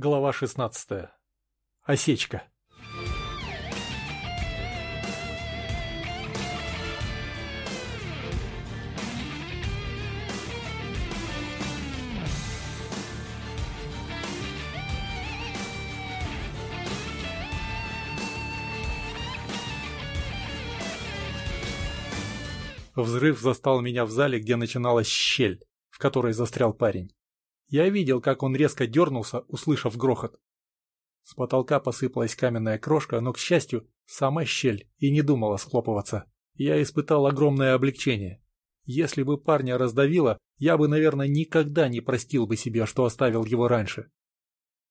Глава 16. Осечка. Взрыв застал меня в зале, где начиналась щель, в которой застрял парень. Я видел, как он резко дернулся, услышав грохот. С потолка посыпалась каменная крошка, но, к счастью, сама щель и не думала схлопываться. Я испытал огромное облегчение. Если бы парня раздавило, я бы, наверное, никогда не простил бы себе, что оставил его раньше.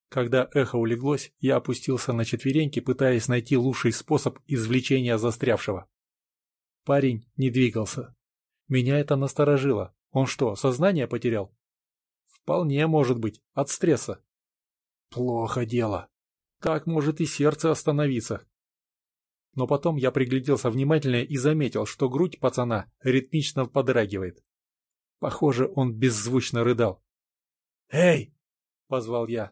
Когда эхо улеглось, я опустился на четвереньки, пытаясь найти лучший способ извлечения застрявшего. Парень не двигался. Меня это насторожило. Он что, сознание потерял? Вполне может быть, от стресса. Плохо дело. Так может и сердце остановиться. Но потом я пригляделся внимательнее и заметил, что грудь пацана ритмично подрагивает. Похоже, он беззвучно рыдал. «Эй!» — позвал я.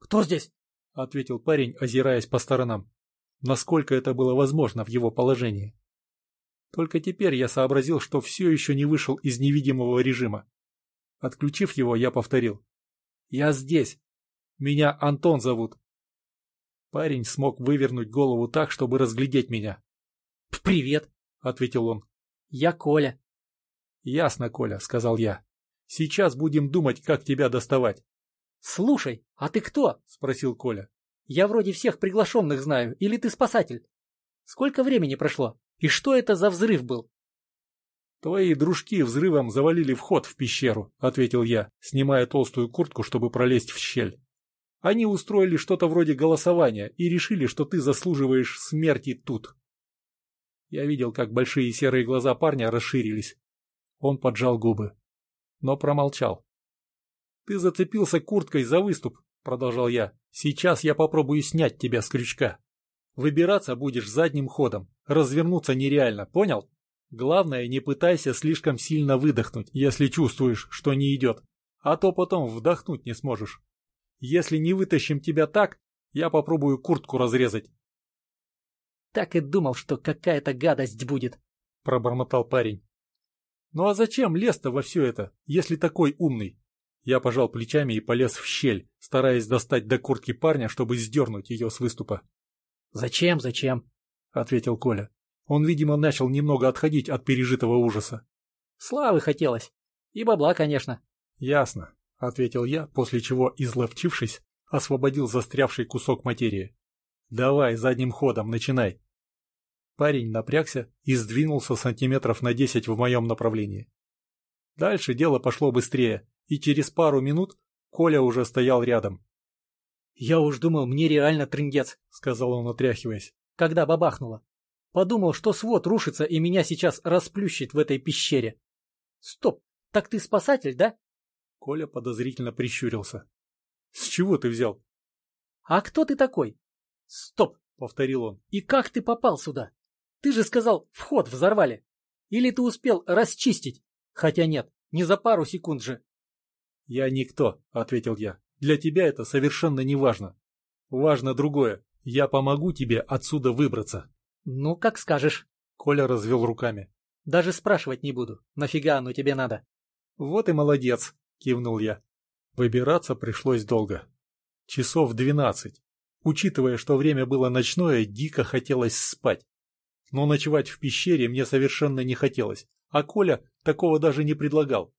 «Кто здесь?» — ответил парень, озираясь по сторонам. Насколько это было возможно в его положении. Только теперь я сообразил, что все еще не вышел из невидимого режима. Отключив его, я повторил. «Я здесь. Меня Антон зовут». Парень смог вывернуть голову так, чтобы разглядеть меня. «Привет», — ответил он. «Я Коля». «Ясно, Коля», — сказал я. «Сейчас будем думать, как тебя доставать». «Слушай, а ты кто?» — спросил Коля. «Я вроде всех приглашенных знаю, или ты спасатель? Сколько времени прошло? И что это за взрыв был?» «Твои дружки взрывом завалили вход в пещеру», — ответил я, снимая толстую куртку, чтобы пролезть в щель. «Они устроили что-то вроде голосования и решили, что ты заслуживаешь смерти тут». Я видел, как большие серые глаза парня расширились. Он поджал губы, но промолчал. «Ты зацепился курткой за выступ», — продолжал я. «Сейчас я попробую снять тебя с крючка. Выбираться будешь задним ходом. Развернуться нереально, понял?» Главное, не пытайся слишком сильно выдохнуть, если чувствуешь, что не идет, а то потом вдохнуть не сможешь. Если не вытащим тебя так, я попробую куртку разрезать. Так и думал, что какая-то гадость будет, пробормотал парень. Ну а зачем лез-то во все это, если такой умный? Я пожал плечами и полез в щель, стараясь достать до куртки парня, чтобы сдернуть ее с выступа. «Зачем, зачем?» — ответил Коля. Он, видимо, начал немного отходить от пережитого ужаса. «Славы хотелось. И бабла, конечно». «Ясно», — ответил я, после чего, изловчившись, освободил застрявший кусок материи. «Давай, задним ходом, начинай». Парень напрягся и сдвинулся сантиметров на десять в моем направлении. Дальше дело пошло быстрее, и через пару минут Коля уже стоял рядом. «Я уж думал, мне реально трындец», — сказал он, отряхиваясь, — «когда бабахнуло. Подумал, что свод рушится и меня сейчас расплющит в этой пещере. Стоп, так ты спасатель, да? Коля подозрительно прищурился. С чего ты взял? А кто ты такой? Стоп, повторил он. И как ты попал сюда? Ты же сказал, вход взорвали. Или ты успел расчистить? Хотя нет, не за пару секунд же. Я никто, ответил я. Для тебя это совершенно не важно. Важно другое. Я помогу тебе отсюда выбраться. «Ну, как скажешь». Коля развел руками. «Даже спрашивать не буду. Нафига оно тебе надо?» «Вот и молодец», — кивнул я. Выбираться пришлось долго. Часов двенадцать. Учитывая, что время было ночное, дико хотелось спать. Но ночевать в пещере мне совершенно не хотелось, а Коля такого даже не предлагал.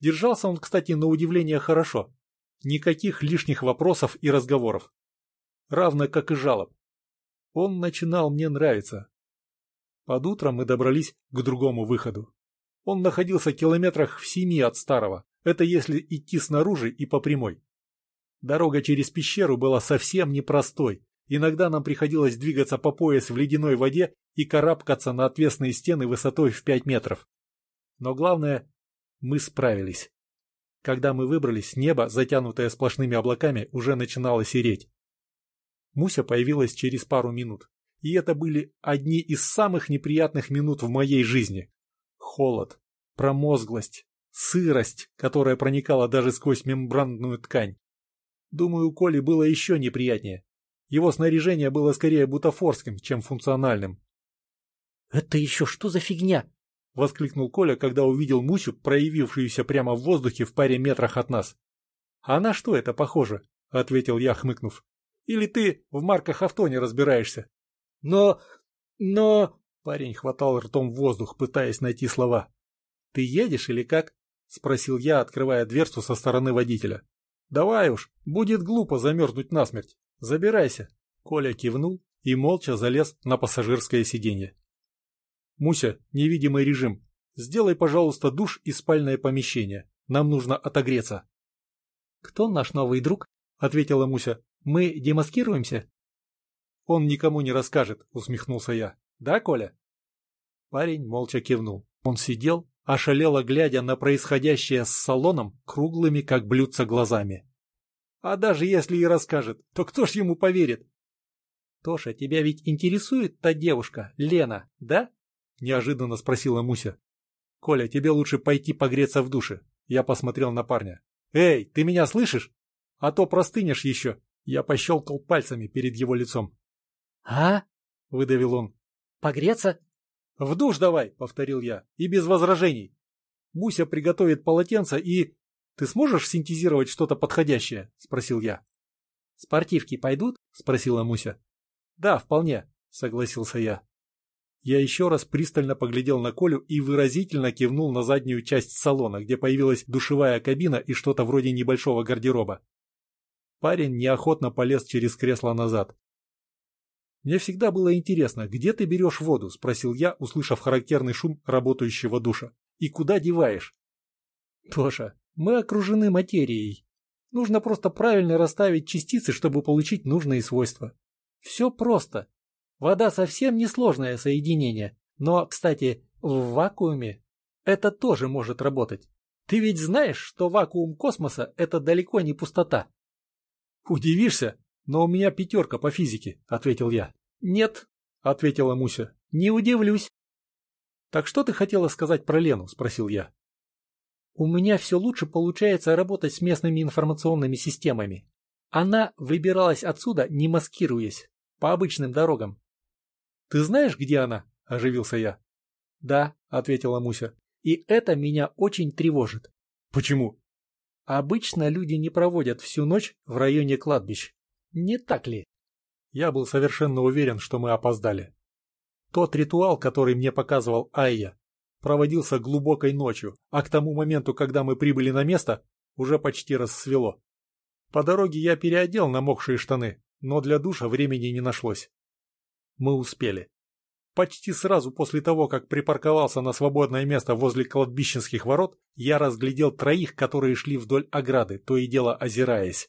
Держался он, кстати, на удивление хорошо. Никаких лишних вопросов и разговоров. Равно как и жалоб. Он начинал мне нравиться. Под утро мы добрались к другому выходу. Он находился километрах в семи от старого. Это если идти снаружи и по прямой. Дорога через пещеру была совсем непростой. Иногда нам приходилось двигаться по пояс в ледяной воде и карабкаться на отвесные стены высотой в пять метров. Но главное, мы справились. Когда мы выбрались, небо, затянутое сплошными облаками, уже начинало сереть. Муся появилась через пару минут. И это были одни из самых неприятных минут в моей жизни. Холод, промозглость, сырость, которая проникала даже сквозь мембранную ткань. Думаю, Коле было еще неприятнее. Его снаряжение было скорее бутафорским, чем функциональным. «Это еще что за фигня?» — воскликнул Коля, когда увидел Мусю, проявившуюся прямо в воздухе в паре метрах от нас. «А на что это похоже?» — ответил я, хмыкнув. «Или ты в марках авто не разбираешься?» «Но... но...» — парень хватал ртом воздух, пытаясь найти слова. «Ты едешь или как?» — спросил я, открывая дверцу со стороны водителя. «Давай уж, будет глупо замерзнуть насмерть. Забирайся». Коля кивнул и молча залез на пассажирское сиденье. «Муся, невидимый режим. Сделай, пожалуйста, душ и спальное помещение. Нам нужно отогреться». «Кто наш новый друг?» — ответила Муся. «Мы демаскируемся?» «Он никому не расскажет», — усмехнулся я. «Да, Коля?» Парень молча кивнул. Он сидел, ошалело глядя на происходящее с салоном круглыми, как блюдца, глазами. «А даже если и расскажет, то кто ж ему поверит?» «Тоша, тебя ведь интересует та девушка, Лена, да?» — неожиданно спросила Муся. «Коля, тебе лучше пойти погреться в душе». Я посмотрел на парня. «Эй, ты меня слышишь? А то простынешь еще». Я пощелкал пальцами перед его лицом. «А?» — выдавил он. «Погреться?» «В душ давай», — повторил я, — «и без возражений. Муся приготовит полотенце и...» «Ты сможешь синтезировать что-то подходящее?» — спросил я. «Спортивки пойдут?» — спросила Муся. «Да, вполне», — согласился я. Я еще раз пристально поглядел на Колю и выразительно кивнул на заднюю часть салона, где появилась душевая кабина и что-то вроде небольшого гардероба. Парень неохотно полез через кресло назад. «Мне всегда было интересно, где ты берешь воду?» – спросил я, услышав характерный шум работающего душа. «И куда деваешь?» «Тоша, мы окружены материей. Нужно просто правильно расставить частицы, чтобы получить нужные свойства. Все просто. Вода совсем несложное соединение, но, кстати, в вакууме это тоже может работать. Ты ведь знаешь, что вакуум космоса – это далеко не пустота. Удивишься, но у меня пятерка по физике, ответил я. Нет, ответила Муся, не удивлюсь. Так что ты хотела сказать про Лену, спросил я. У меня все лучше получается работать с местными информационными системами. Она выбиралась отсюда, не маскируясь, по обычным дорогам. «Ты знаешь, где она?» – оживился я. «Да», – ответила Муся. «И это меня очень тревожит». «Почему?» «Обычно люди не проводят всю ночь в районе кладбищ. Не так ли?» Я был совершенно уверен, что мы опоздали. Тот ритуал, который мне показывал Айя, проводился глубокой ночью, а к тому моменту, когда мы прибыли на место, уже почти рассвело. По дороге я переодел намокшие штаны, но для душа времени не нашлось. Мы успели. Почти сразу после того, как припарковался на свободное место возле кладбищенских ворот, я разглядел троих, которые шли вдоль ограды, то и дело озираясь.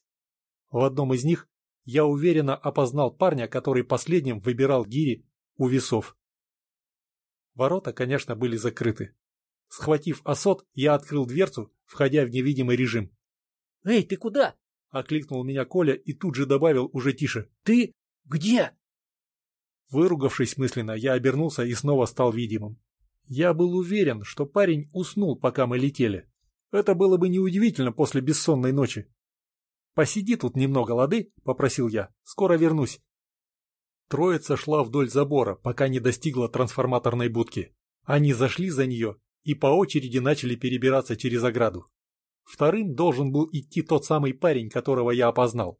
В одном из них я уверенно опознал парня, который последним выбирал гири у весов. Ворота, конечно, были закрыты. Схватив осот, я открыл дверцу, входя в невидимый режим. «Эй, ты куда?» — окликнул меня Коля и тут же добавил уже тише. «Ты где?» Выругавшись мысленно, я обернулся и снова стал видимым. Я был уверен, что парень уснул, пока мы летели. Это было бы неудивительно после бессонной ночи. «Посиди тут немного, лады?» — попросил я. «Скоро вернусь». Троица шла вдоль забора, пока не достигла трансформаторной будки. Они зашли за нее и по очереди начали перебираться через ограду. Вторым должен был идти тот самый парень, которого я опознал.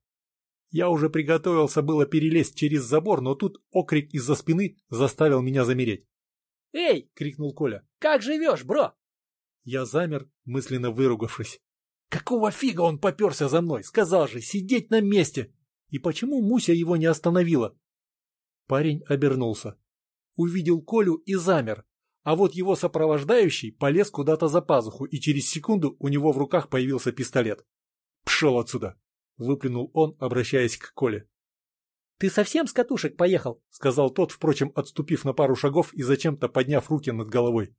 Я уже приготовился было перелезть через забор, но тут окрик из-за спины заставил меня замереть. «Эй!» — крикнул Коля. «Как живешь, бро?» Я замер, мысленно выругавшись. «Какого фига он поперся за мной? Сказал же, сидеть на месте! И почему Муся его не остановила?» Парень обернулся. Увидел Колю и замер, а вот его сопровождающий полез куда-то за пазуху, и через секунду у него в руках появился пистолет. «Пшел отсюда!» — выплюнул он, обращаясь к Коле. «Ты совсем с катушек поехал?» — сказал тот, впрочем, отступив на пару шагов и зачем-то подняв руки над головой.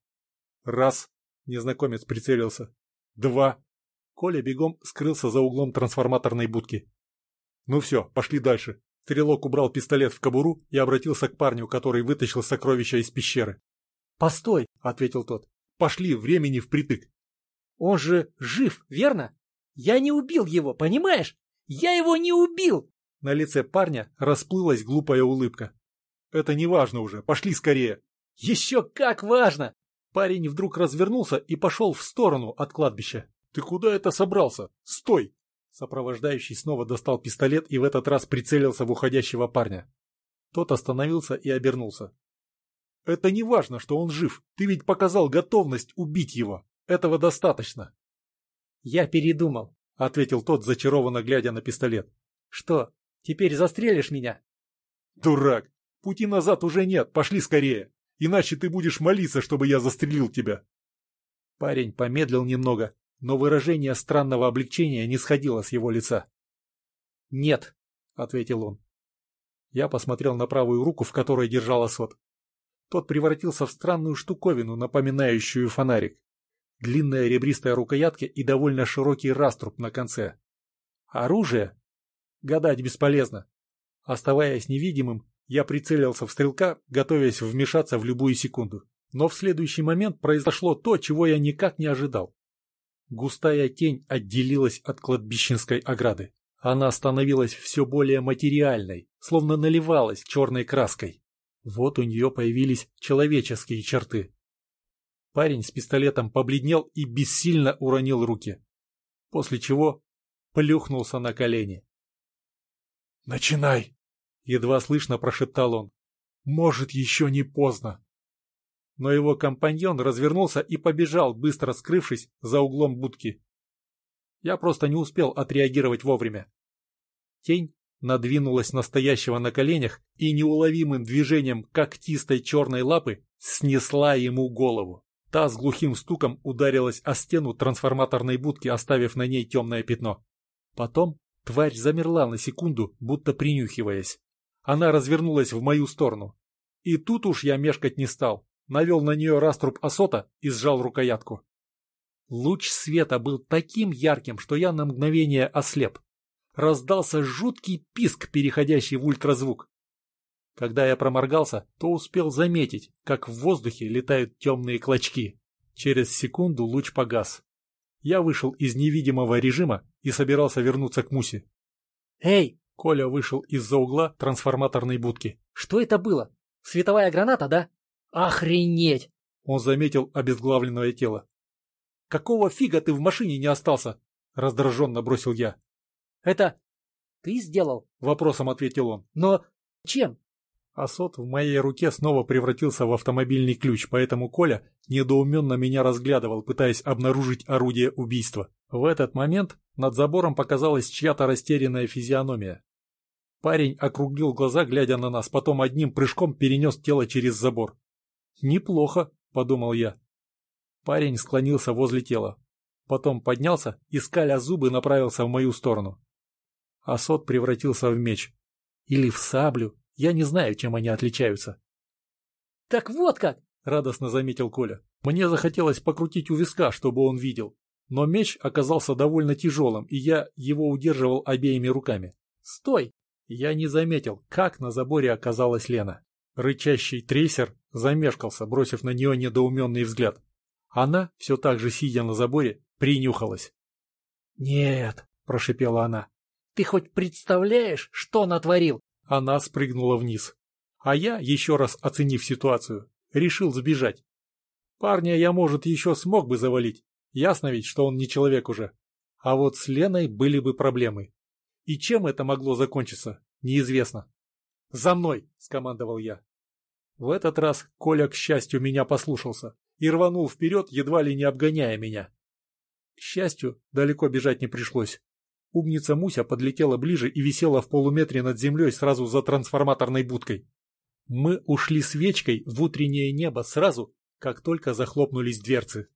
«Раз!» — незнакомец прицелился. «Два!» Коля бегом скрылся за углом трансформаторной будки. «Ну все, пошли дальше». Стрелок убрал пистолет в кобуру и обратился к парню, который вытащил сокровища из пещеры. «Постой!» — ответил тот. «Пошли, времени впритык!» «Он же жив, верно?» Я не убил его, понимаешь? Я его не убил!» На лице парня расплылась глупая улыбка. «Это не важно уже, пошли скорее!» «Еще как важно!» Парень вдруг развернулся и пошел в сторону от кладбища. «Ты куда это собрался? Стой!» Сопровождающий снова достал пистолет и в этот раз прицелился в уходящего парня. Тот остановился и обернулся. «Это не важно, что он жив. Ты ведь показал готовность убить его. Этого достаточно». «Я передумал», — ответил тот, зачарованно глядя на пистолет. «Что, теперь застрелишь меня?» «Дурак! Пути назад уже нет, пошли скорее, иначе ты будешь молиться, чтобы я застрелил тебя». Парень помедлил немного, но выражение странного облегчения не сходило с его лица. «Нет», — ответил он. Я посмотрел на правую руку, в которой держал осот. Тот превратился в странную штуковину, напоминающую фонарик. Длинная ребристая рукоятка и довольно широкий раструб на конце. Оружие? Гадать бесполезно. Оставаясь невидимым, я прицелился в стрелка, готовясь вмешаться в любую секунду. Но в следующий момент произошло то, чего я никак не ожидал. Густая тень отделилась от кладбищенской ограды. Она становилась все более материальной, словно наливалась черной краской. Вот у нее появились человеческие черты. Парень с пистолетом побледнел и бессильно уронил руки. После чего плюхнулся на колени. «Начинай!» — едва слышно прошептал он. «Может, еще не поздно!» Но его компаньон развернулся и побежал, быстро скрывшись за углом будки. Я просто не успел отреагировать вовремя. Тень надвинулась на стоящего на коленях и неуловимым движением когтистой черной лапы снесла ему голову. Та с глухим стуком ударилась о стену трансформаторной будки, оставив на ней темное пятно. Потом тварь замерла на секунду, будто принюхиваясь. Она развернулась в мою сторону. И тут уж я мешкать не стал. Навел на нее раструб осота и сжал рукоятку. Луч света был таким ярким, что я на мгновение ослеп. Раздался жуткий писк, переходящий в ультразвук. Когда я проморгался, то успел заметить, как в воздухе летают темные клочки. Через секунду луч погас. Я вышел из невидимого режима и собирался вернуться к Мусе. «Эй!» — Коля вышел из-за угла трансформаторной будки. «Что это было? Световая граната, да? Охренеть!» Он заметил обезглавленное тело. «Какого фига ты в машине не остался?» — раздраженно бросил я. «Это ты сделал?» — вопросом ответил он. «Но чем?» Асот в моей руке снова превратился в автомобильный ключ, поэтому Коля недоуменно меня разглядывал, пытаясь обнаружить орудие убийства. В этот момент над забором показалась чья-то растерянная физиономия. Парень округлил глаза, глядя на нас, потом одним прыжком перенес тело через забор. «Неплохо», — подумал я. Парень склонился возле тела. Потом поднялся и, скаля зубы, направился в мою сторону. Асот превратился в меч. Или в саблю, я не знаю, чем они отличаются. «Так вот как!» — радостно заметил Коля. Мне захотелось покрутить у виска, чтобы он видел. Но меч оказался довольно тяжелым, и я его удерживал обеими руками. «Стой!» Я не заметил, как на заборе оказалась Лена. Рычащий трейсер замешкался, бросив на нее недоуменный взгляд. Она, все так же сидя на заборе, принюхалась. «Нет», — прошепела она, — «ты хоть представляешь, что натворил?» Она спрыгнула вниз. А я, еще раз оценив ситуацию, решил сбежать. Парня я, может, еще смог бы завалить. Ясно ведь, что он не человек уже. А вот с Леной были бы проблемы. И чем это могло закончиться, неизвестно. «За мной!» — скомандовал я. В этот раз Коля, к счастью, меня послушался и рванул вперед, едва ли не обгоняя меня. К счастью, далеко бежать не пришлось. Умница Муся подлетела ближе и висела в полуметре над землей сразу за трансформаторной будкой. Мы ушли свечкой в утреннее небо сразу, как только захлопнулись дверцы.